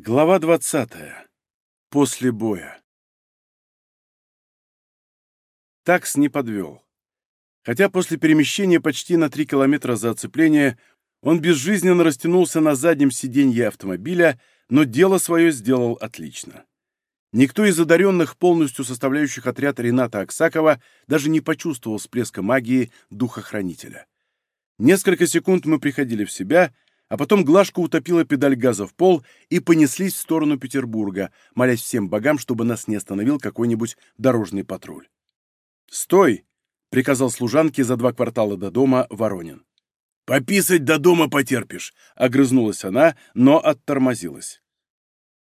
Глава 20. После боя. Такс не подвел. Хотя после перемещения почти на 3 километра за оцепление он безжизненно растянулся на заднем сиденье автомобиля, но дело свое сделал отлично. Никто из одаренных, полностью составляющих отряд Рената Аксакова, даже не почувствовал всплеска магии духохранителя. Несколько секунд мы приходили в себя — а потом Глашка утопила педаль газа в пол и понеслись в сторону Петербурга, молясь всем богам, чтобы нас не остановил какой-нибудь дорожный патруль. «Стой!» — приказал служанке за два квартала до дома Воронин. «Пописать до дома потерпишь!» — огрызнулась она, но оттормозилась.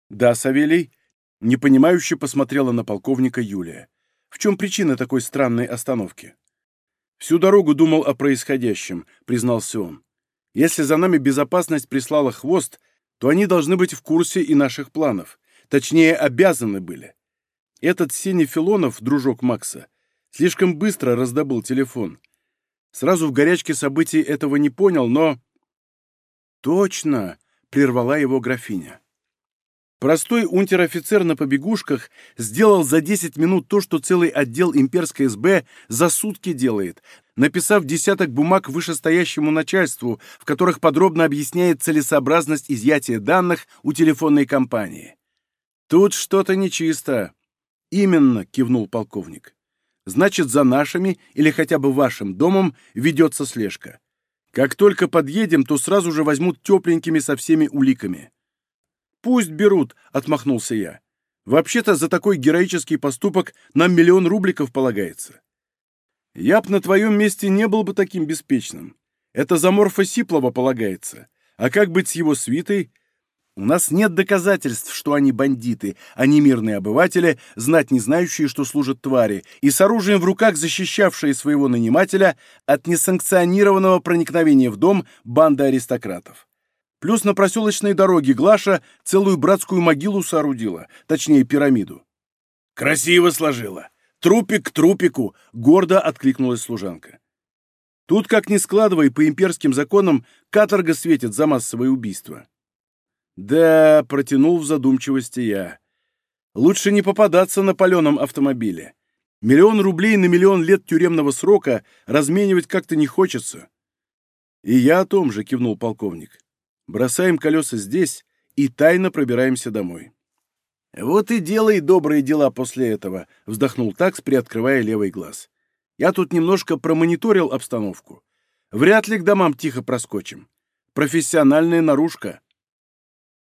«Да, Савелий?» — непонимающе посмотрела на полковника Юлия. «В чем причина такой странной остановки?» «Всю дорогу думал о происходящем», — признался он. Если за нами безопасность прислала хвост, то они должны быть в курсе и наших планов. Точнее, обязаны были. Этот Сеня Филонов, дружок Макса, слишком быстро раздобыл телефон. Сразу в горячке событий этого не понял, но... «Точно!» — прервала его графиня. Простой унтер-офицер на побегушках сделал за 10 минут то, что целый отдел имперской СБ за сутки делает, написав десяток бумаг вышестоящему начальству, в которых подробно объясняет целесообразность изъятия данных у телефонной компании. «Тут что-то нечисто». «Именно», — кивнул полковник. «Значит, за нашими или хотя бы вашим домом ведется слежка. Как только подъедем, то сразу же возьмут тепленькими со всеми уликами». «Пусть берут», — отмахнулся я. «Вообще-то за такой героический поступок нам миллион рубликов полагается. Я б на твоем месте не был бы таким беспечным. Это за Морфа Сиплова полагается. А как быть с его свитой? У нас нет доказательств, что они бандиты, а не мирные обыватели, знать не знающие, что служат твари, и с оружием в руках защищавшие своего нанимателя от несанкционированного проникновения в дом банды аристократов. Плюс на проселочной дороге Глаша целую братскую могилу соорудила, точнее пирамиду. «Красиво сложила!» «Трупик к трупику!» — гордо откликнулась служанка. Тут, как ни складывай, по имперским законам каторга светит за массовое убийство. Да, протянул в задумчивости я. Лучше не попадаться на паленом автомобиле. Миллион рублей на миллион лет тюремного срока разменивать как-то не хочется. И я о том же, кивнул полковник. Бросаем колеса здесь и тайно пробираемся домой. «Вот и делай добрые дела после этого», — вздохнул Такс, приоткрывая левый глаз. «Я тут немножко промониторил обстановку. Вряд ли к домам тихо проскочим. Профессиональная наружка».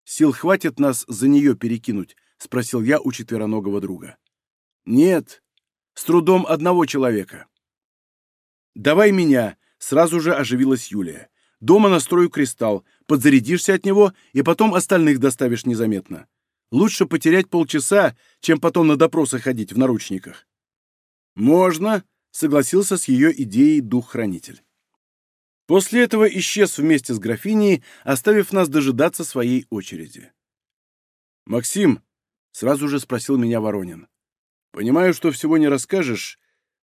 «Сил хватит нас за нее перекинуть?» — спросил я у четвероногого друга. «Нет, с трудом одного человека». «Давай меня», — сразу же оживилась Юлия. «Дома настрою кристалл, подзарядишься от него и потом остальных доставишь незаметно». Лучше потерять полчаса, чем потом на допросы ходить в наручниках. «Можно», — согласился с ее идеей дух-хранитель. После этого исчез вместе с графиней, оставив нас дожидаться своей очереди. «Максим», — сразу же спросил меня Воронин, — «понимаю, что всего не расскажешь,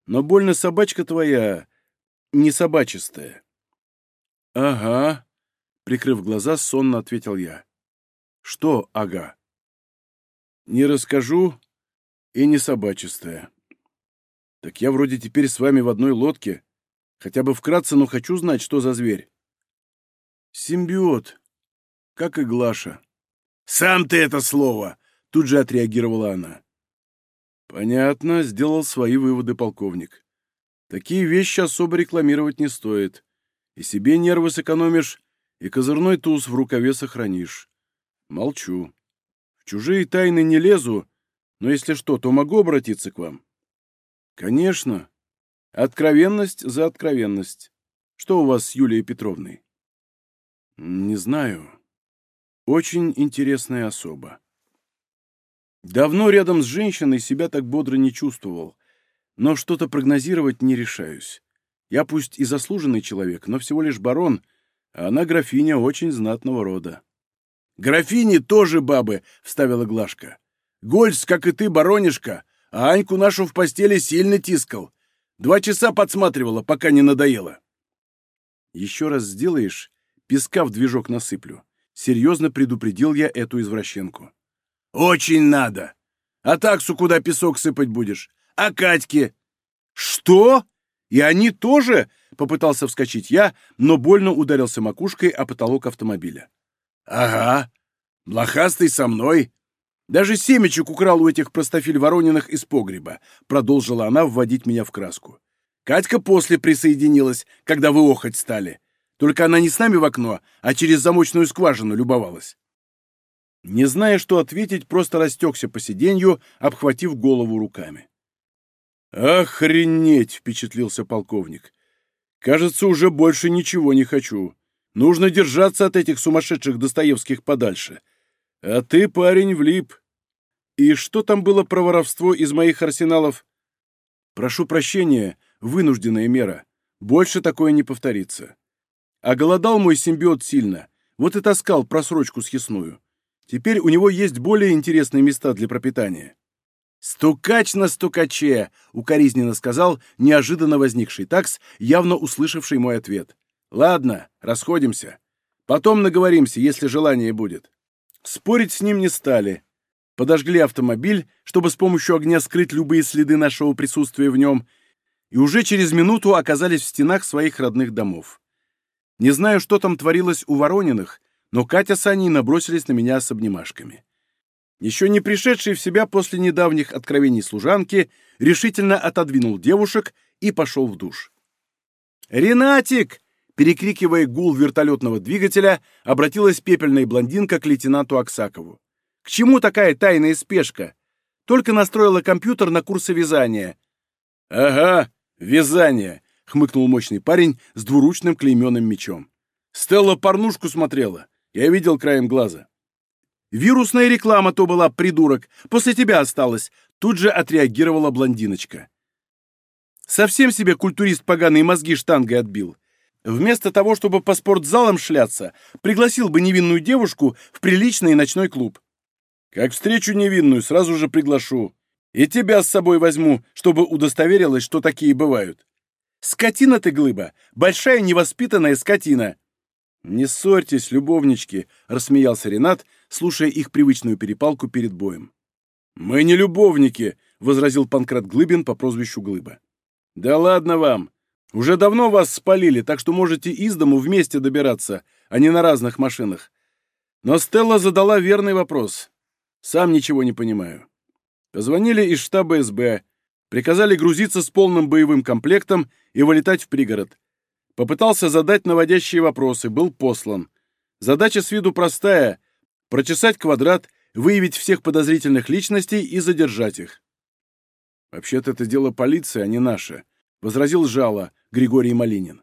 но больно собачка твоя не собачистая». «Ага», — прикрыв глаза, сонно ответил я. «Что «ага»?» Не расскажу и не собачистая. Так я вроде теперь с вами в одной лодке. Хотя бы вкратце, но хочу знать, что за зверь. Симбиот. Как и Глаша. «Сам ты это слово!» — тут же отреагировала она. Понятно, сделал свои выводы полковник. Такие вещи особо рекламировать не стоит. И себе нервы сэкономишь, и козырной туз в рукаве сохранишь. Молчу. В чужие тайны не лезу, но если что, то могу обратиться к вам. Конечно. Откровенность за откровенность. Что у вас с Юлией Петровной? Не знаю. Очень интересная особа. Давно рядом с женщиной себя так бодро не чувствовал, но что-то прогнозировать не решаюсь. Я пусть и заслуженный человек, но всего лишь барон, она графиня очень знатного рода. «Графини тоже бабы», — вставила Глашка. «Гольц, как и ты, баронишка, а Аньку нашу в постели сильно тискал. Два часа подсматривала, пока не надоело». «Еще раз сделаешь, песка в движок насыплю. Серьезно предупредил я эту извращенку. «Очень надо! А таксу куда песок сыпать будешь? А Катьке?» «Что? И они тоже?» — попытался вскочить я, но больно ударился макушкой о потолок автомобиля. «Ага. Блохастый со мной. Даже семечек украл у этих простофиль Ворониных из погреба», — продолжила она вводить меня в краску. «Катька после присоединилась, когда вы охоть стали. Только она не с нами в окно, а через замочную скважину любовалась». Не зная, что ответить, просто растекся по сиденью, обхватив голову руками. «Охренеть!» — впечатлился полковник. «Кажется, уже больше ничего не хочу. Нужно держаться от этих сумасшедших Достоевских подальше. А ты, парень, влип. И что там было про воровство из моих арсеналов? Прошу прощения, вынужденная мера. Больше такое не повторится. А голодал мой симбиот сильно. Вот и таскал просрочку съестную. Теперь у него есть более интересные места для пропитания. «Стукач на стукаче!» — укоризненно сказал неожиданно возникший такс, явно услышавший мой ответ. «Ладно, расходимся. Потом наговоримся, если желание будет». Спорить с ним не стали. Подожгли автомобиль, чтобы с помощью огня скрыть любые следы нашего присутствия в нем, и уже через минуту оказались в стенах своих родных домов. Не знаю, что там творилось у Ворониных, но Катя с Аней набросились на меня с обнимашками. Еще не пришедший в себя после недавних откровений служанки, решительно отодвинул девушек и пошел в душ. «Ренатик!» Перекрикивая гул вертолетного двигателя, обратилась пепельная блондинка к лейтенанту Аксакову. «К чему такая тайная спешка? Только настроила компьютер на курсы вязания». «Ага, вязание!» — хмыкнул мощный парень с двуручным клейменным мечом. «Стелла порнушку смотрела. Я видел краем глаза. Вирусная реклама то была, придурок. После тебя осталось. Тут же отреагировала блондиночка. Совсем себе культурист поганые мозги штангой отбил. Вместо того, чтобы по спортзалам шляться, пригласил бы невинную девушку в приличный ночной клуб. Как встречу невинную, сразу же приглашу. И тебя с собой возьму, чтобы удостоверилась, что такие бывают. Скотина ты, глыба, большая невоспитанная скотина. «Не ссорьтесь, любовнички», — рассмеялся Ренат, слушая их привычную перепалку перед боем. «Мы не любовники», — возразил Панкрат Глыбин по прозвищу Глыба. «Да ладно вам. Уже давно вас спалили, так что можете из дому вместе добираться, а не на разных машинах. Но Стелла задала верный вопрос. Сам ничего не понимаю. Позвонили из штаба СБ, приказали грузиться с полным боевым комплектом и вылетать в пригород. Попытался задать наводящие вопросы, был послан. Задача с виду простая — прочесать квадрат, выявить всех подозрительных личностей и задержать их. «Вообще-то это дело полиции, а не наше», — возразил жало Григорий Малинин.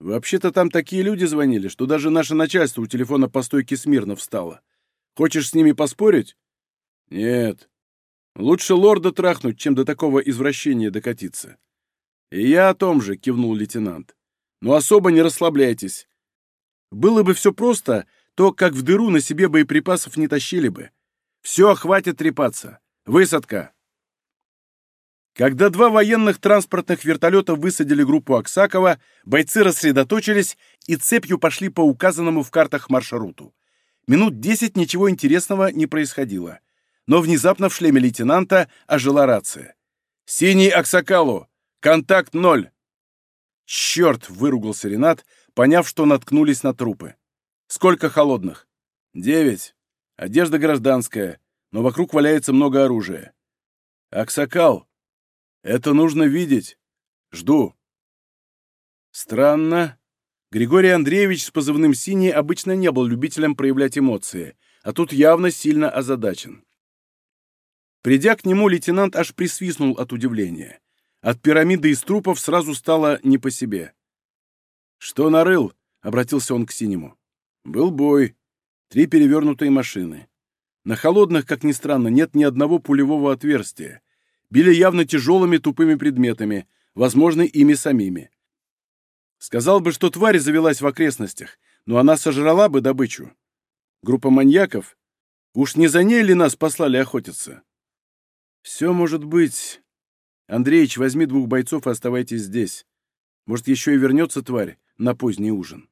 «Вообще-то там такие люди звонили, что даже наше начальство у телефона по стойке смирно встало. Хочешь с ними поспорить?» «Нет. Лучше лорда трахнуть, чем до такого извращения докатиться». «И я о том же», — кивнул лейтенант. Но особо не расслабляйтесь. Было бы все просто, то как в дыру на себе боеприпасов не тащили бы. Все, хватит трепаться. Высадка. Когда два военных транспортных вертолета высадили группу Аксакова, бойцы рассредоточились и цепью пошли по указанному в картах маршруту. Минут десять ничего интересного не происходило. Но внезапно в шлеме лейтенанта ожила рация. «Синий Аксакалу! Контакт ноль! «Черт!» — выругался Ренат, поняв, что наткнулись на трупы. «Сколько холодных?» «Девять. Одежда гражданская, но вокруг валяется много оружия». «Аксакал! Это нужно видеть. Жду». Странно. Григорий Андреевич с позывным «Синий» обычно не был любителем проявлять эмоции, а тут явно сильно озадачен. Придя к нему, лейтенант аж присвистнул от удивления. От пирамиды из трупов сразу стало не по себе. «Что нарыл?» — обратился он к синему. «Был бой. Три перевернутые машины. На холодных, как ни странно, нет ни одного пулевого отверстия. Били явно тяжелыми тупыми предметами, возможно, ими самими. Сказал бы, что тварь завелась в окрестностях, но она сожрала бы добычу. Группа маньяков? Уж не за ней ли нас послали охотиться? Все может быть. Андреич, возьми двух бойцов и оставайтесь здесь. Может, еще и вернется тварь на поздний ужин.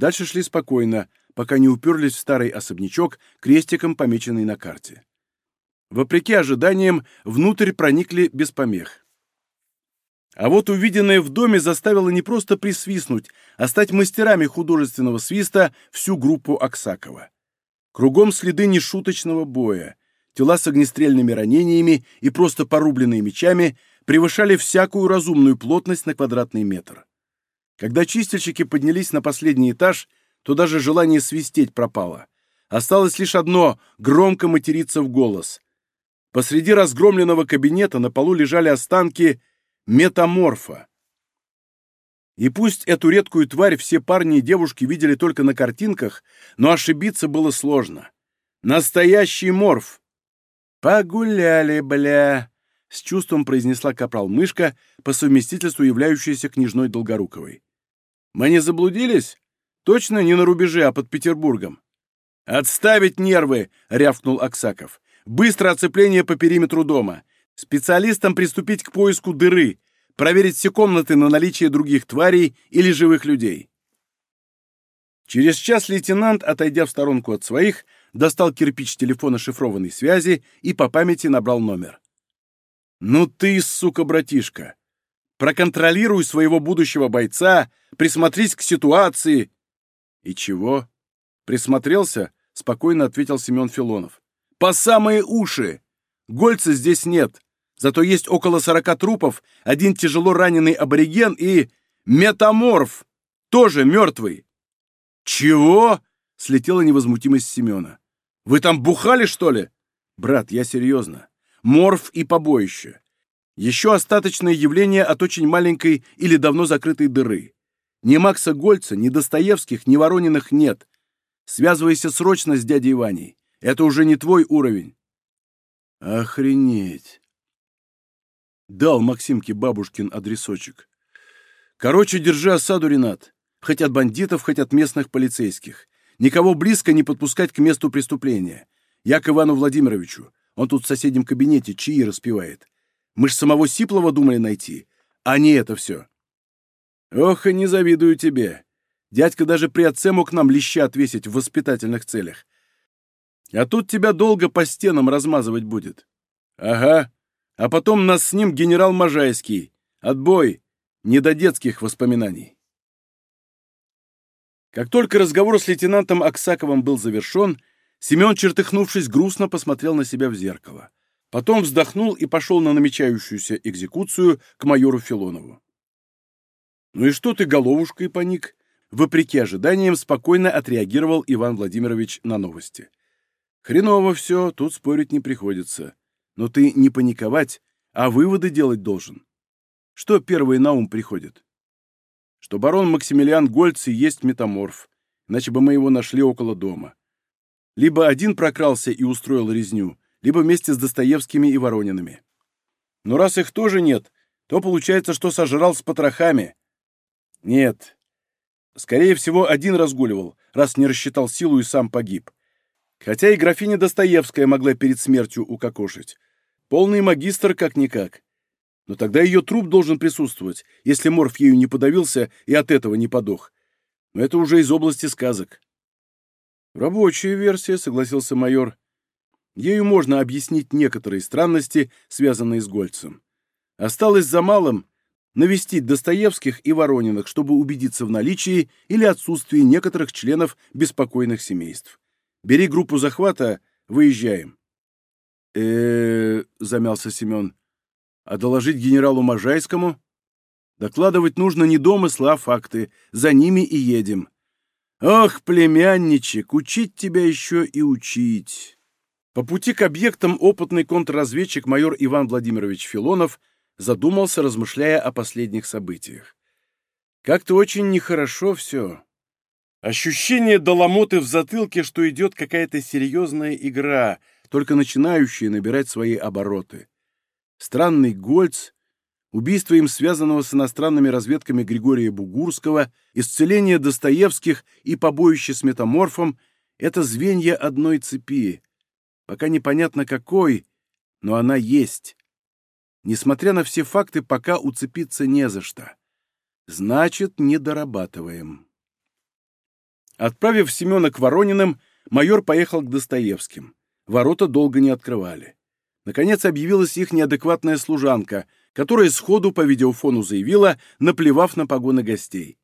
Дальше шли спокойно, пока не уперлись в старый особнячок, крестиком помеченный на карте. Вопреки ожиданиям, внутрь проникли без помех. А вот увиденное в доме заставило не просто присвистнуть, а стать мастерами художественного свиста всю группу Аксакова. Кругом следы нешуточного боя. Тела с огнестрельными ранениями и просто порубленные мечами превышали всякую разумную плотность на квадратный метр. Когда чистильщики поднялись на последний этаж, то даже желание свистеть пропало. Осталось лишь одно — громко материться в голос. Посреди разгромленного кабинета на полу лежали останки метаморфа. И пусть эту редкую тварь все парни и девушки видели только на картинках, но ошибиться было сложно. Настоящий морф. «Погуляли, бля!» — с чувством произнесла капрал-мышка, по совместительству являющаяся княжной Долгоруковой. «Мы не заблудились? Точно не на рубеже, а под Петербургом?» «Отставить нервы!» — рявкнул Аксаков. «Быстро оцепление по периметру дома. Специалистам приступить к поиску дыры, проверить все комнаты на наличие других тварей или живых людей. Через час лейтенант, отойдя в сторонку от своих, достал кирпич телефона шифрованной связи и по памяти набрал номер. «Ну ты, сука, братишка! Проконтролируй своего будущего бойца, присмотрись к ситуации!» «И чего?» «Присмотрелся?» — спокойно ответил Семен Филонов. «По самые уши! Гольца здесь нет. Зато есть около сорока трупов, один тяжело раненый абориген и... метаморф! Тоже мертвый!» «Чего?» — слетела невозмутимость Семена. «Вы там бухали, что ли?» «Брат, я серьезно. Морф и побоище. Еще остаточное явление от очень маленькой или давно закрытой дыры. Ни Макса Гольца, ни Достоевских, ни Ворониных нет. Связывайся срочно с дядей Ваней. Это уже не твой уровень». «Охренеть!» Дал Максимке бабушкин адресочек. Короче, держи осаду, Ренат. Хоть от бандитов, хоть от местных полицейских. Никого близко не подпускать к месту преступления. Я к Ивану Владимировичу. Он тут в соседнем кабинете чаи распевает. Мы ж самого Сиплова думали найти, а не это все. Ох, и не завидую тебе. Дядька даже при отце мог нам леща отвесить в воспитательных целях. А тут тебя долго по стенам размазывать будет. Ага, а потом нас с ним генерал Можайский. Отбой. Не до детских воспоминаний. Как только разговор с лейтенантом Аксаковым был завершен, Семен, чертыхнувшись, грустно посмотрел на себя в зеркало. Потом вздохнул и пошел на намечающуюся экзекуцию к майору Филонову. «Ну и что ты головушкой паник?» Вопреки ожиданиям, спокойно отреагировал Иван Владимирович на новости. «Хреново все, тут спорить не приходится. Но ты не паниковать, а выводы делать должен. Что первое на ум приходит? Что барон Максимилиан Гольц есть метаморф, иначе бы мы его нашли около дома. Либо один прокрался и устроил резню, либо вместе с Достоевскими и Воронинами. Но раз их тоже нет, то получается, что сожрал с потрохами. Нет. Скорее всего, один разгуливал, раз не рассчитал силу и сам погиб. Хотя и графиня Достоевская могла перед смертью укокошить. Полный магистр как-никак. Но тогда ее труп должен присутствовать, если Морф ею не подавился и от этого не подох. Но это уже из области сказок. «Рабочая версия», — согласился майор. «Ею можно объяснить некоторые странности, связанные с Гольцем. Осталось за малым навестить Достоевских и Ворониных, чтобы убедиться в наличии или отсутствии некоторых членов беспокойных семейств. Бери группу захвата, выезжаем э замялся Семен. «А доложить генералу Можайскому?» «Докладывать нужно не домыслы, а факты. За ними и едем». «Ох, племянничек, учить тебя еще и учить!» По пути к объектам опытный контрразведчик майор Иван Владимирович Филонов задумался, размышляя о последних событиях. «Как-то очень нехорошо все. Ощущение доломоты в затылке, что идет какая-то серьезная игра — только начинающие набирать свои обороты. Странный Гольц, убийство им связанного с иностранными разведками Григория Бугурского, исцеление Достоевских и побоище с метаморфом — это звенья одной цепи. Пока непонятно какой, но она есть. Несмотря на все факты, пока уцепиться не за что. Значит, не дорабатываем. Отправив Семена к Ворониным, майор поехал к Достоевским. Ворота долго не открывали. Наконец объявилась их неадекватная служанка, которая сходу по видеофону заявила, наплевав на погоны гостей.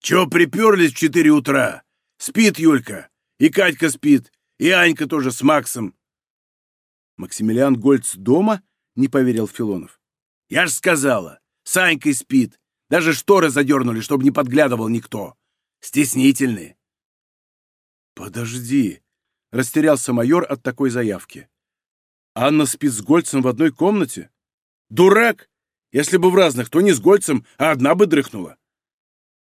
«Чё приперлись в четыре утра? Спит Юлька, и Катька спит, и Анька тоже с Максом». «Максимилиан Гольц дома?» — не поверил Филонов. «Я ж сказала, с Анькой спит. Даже шторы задернули, чтобы не подглядывал никто. Стеснительные». «Подожди!» — растерялся майор от такой заявки. «Анна спит с Гольцем в одной комнате?» «Дурак! Если бы в разных, то не с Гольцем, а одна бы дрыхнула».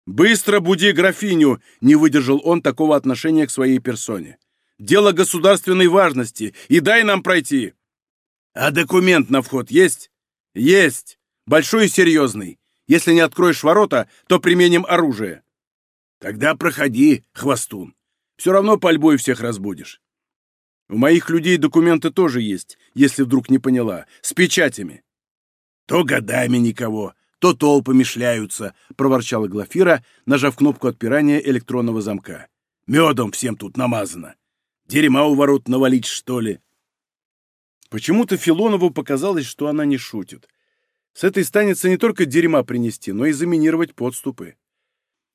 «Быстро буди графиню!» — не выдержал он такого отношения к своей персоне. «Дело государственной важности, и дай нам пройти!» «А документ на вход есть?» «Есть! Большой и серьезный. Если не откроешь ворота, то применим оружие». «Тогда проходи, хвостун. Все равно пальбой всех разбудишь. У моих людей документы тоже есть, если вдруг не поняла, с печатями. То годами никого, то толпами шляются, проворчала Глафира, нажав кнопку отпирания электронного замка. Медом всем тут намазано. Дерьма у ворот навалить, что ли? Почему-то Филонову показалось, что она не шутит. С этой станется не только дерьма принести, но и заминировать подступы.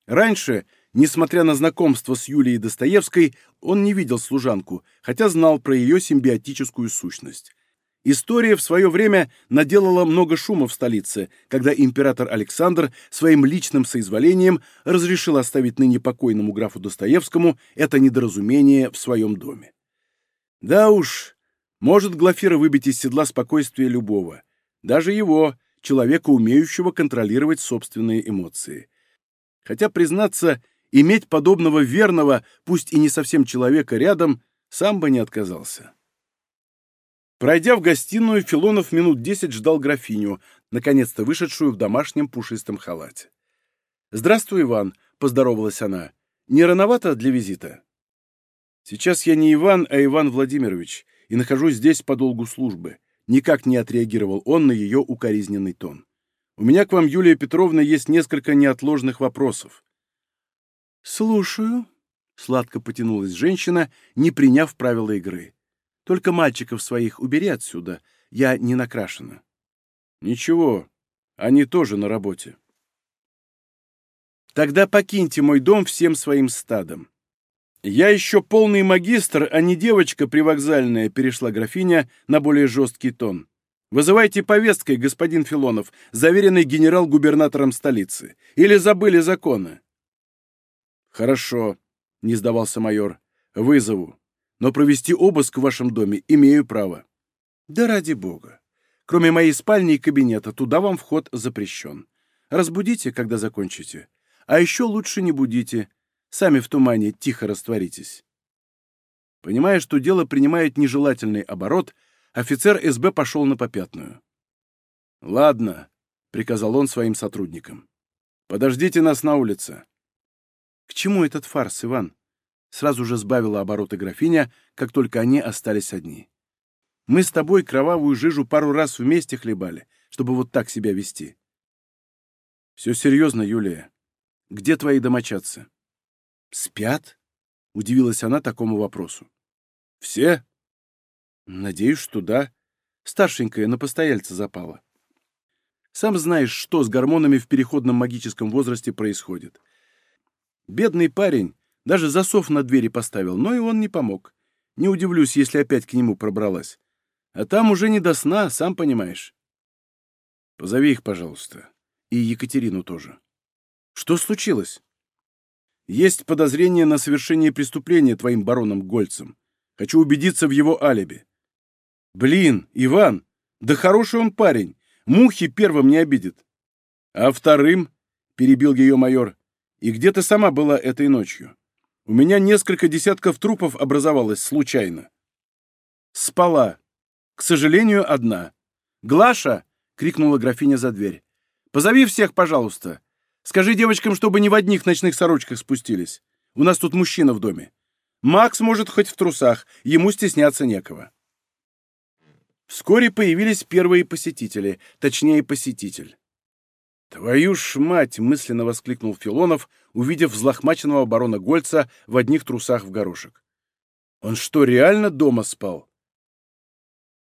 Раньше Несмотря на знакомство с Юлией Достоевской, он не видел служанку, хотя знал про ее симбиотическую сущность. История в свое время наделала много шума в столице, когда император Александр своим личным соизволением разрешил оставить ныне покойному графу Достоевскому это недоразумение в своем доме. Да уж, может Глафира выбить из седла спокойствие любого, даже его, человека, умеющего контролировать собственные эмоции. Хотя, признаться, Иметь подобного верного, пусть и не совсем человека рядом, сам бы не отказался. Пройдя в гостиную, Филонов минут десять ждал графиню, наконец-то вышедшую в домашнем пушистом халате. «Здравствуй, Иван», — поздоровалась она. «Не рановато для визита?» «Сейчас я не Иван, а Иван Владимирович, и нахожусь здесь по долгу службы». Никак не отреагировал он на ее укоризненный тон. «У меня к вам, Юлия Петровна, есть несколько неотложных вопросов. «Слушаю», — сладко потянулась женщина, не приняв правила игры. «Только мальчиков своих убери отсюда, я не накрашена». «Ничего, они тоже на работе». «Тогда покиньте мой дом всем своим стадом». «Я еще полный магистр, а не девочка привокзальная», — перешла графиня на более жесткий тон. «Вызывайте повесткой, господин Филонов, заверенный генерал-губернатором столицы. Или забыли законы?» «Хорошо», — не сдавался майор. «Вызову. Но провести обыск в вашем доме имею право». «Да ради бога. Кроме моей спальни и кабинета, туда вам вход запрещен. Разбудите, когда закончите. А еще лучше не будите. Сами в тумане тихо растворитесь». Понимая, что дело принимает нежелательный оборот, офицер СБ пошел на попятную. «Ладно», — приказал он своим сотрудникам. «Подождите нас на улице». «К чему этот фарс, Иван?» Сразу же сбавила обороты графиня, как только они остались одни. «Мы с тобой кровавую жижу пару раз вместе хлебали, чтобы вот так себя вести». «Все серьезно, Юлия. Где твои домочадцы?» «Спят?» — удивилась она такому вопросу. «Все?» «Надеюсь, что да. Старшенькая на постояльца запала. Сам знаешь, что с гормонами в переходном магическом возрасте происходит. Бедный парень даже засов на двери поставил, но и он не помог. Не удивлюсь, если опять к нему пробралась. А там уже не до сна, сам понимаешь. Позови их, пожалуйста. И Екатерину тоже. Что случилось? Есть подозрение на совершение преступления твоим бароном Гольцем. Хочу убедиться в его алиби. Блин, Иван, да хороший он парень. Мухи первым не обидит. А вторым, — перебил ее майор, и где ты сама была этой ночью? У меня несколько десятков трупов образовалось случайно. Спала. К сожалению, одна. «Глаша!» — крикнула графиня за дверь. «Позови всех, пожалуйста. Скажи девочкам, чтобы не в одних ночных сорочках спустились. У нас тут мужчина в доме. Макс может хоть в трусах, ему стесняться некого». Вскоре появились первые посетители, точнее, посетитель. «Твою ж мать!» — мысленно воскликнул Филонов, увидев взлохмаченного барона Гольца в одних трусах в горошек. «Он что, реально дома спал?»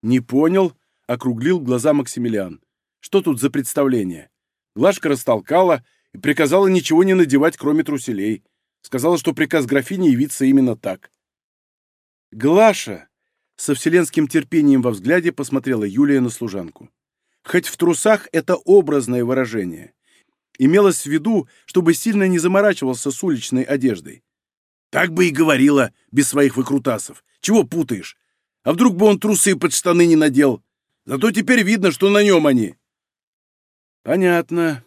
«Не понял», — округлил глаза Максимилиан. «Что тут за представление?» Глашка растолкала и приказала ничего не надевать, кроме труселей. Сказала, что приказ графини явиться именно так. «Глаша!» — со вселенским терпением во взгляде посмотрела Юлия на служанку. Хоть в трусах это образное выражение. Имелось в виду, чтобы сильно не заморачивался с уличной одеждой. Так бы и говорила, без своих выкрутасов. Чего путаешь? А вдруг бы он трусы под штаны не надел? Зато теперь видно, что на нем они. Понятно.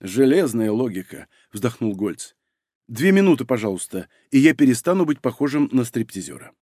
Железная логика, вздохнул Гольц. Две минуты, пожалуйста, и я перестану быть похожим на стриптизера.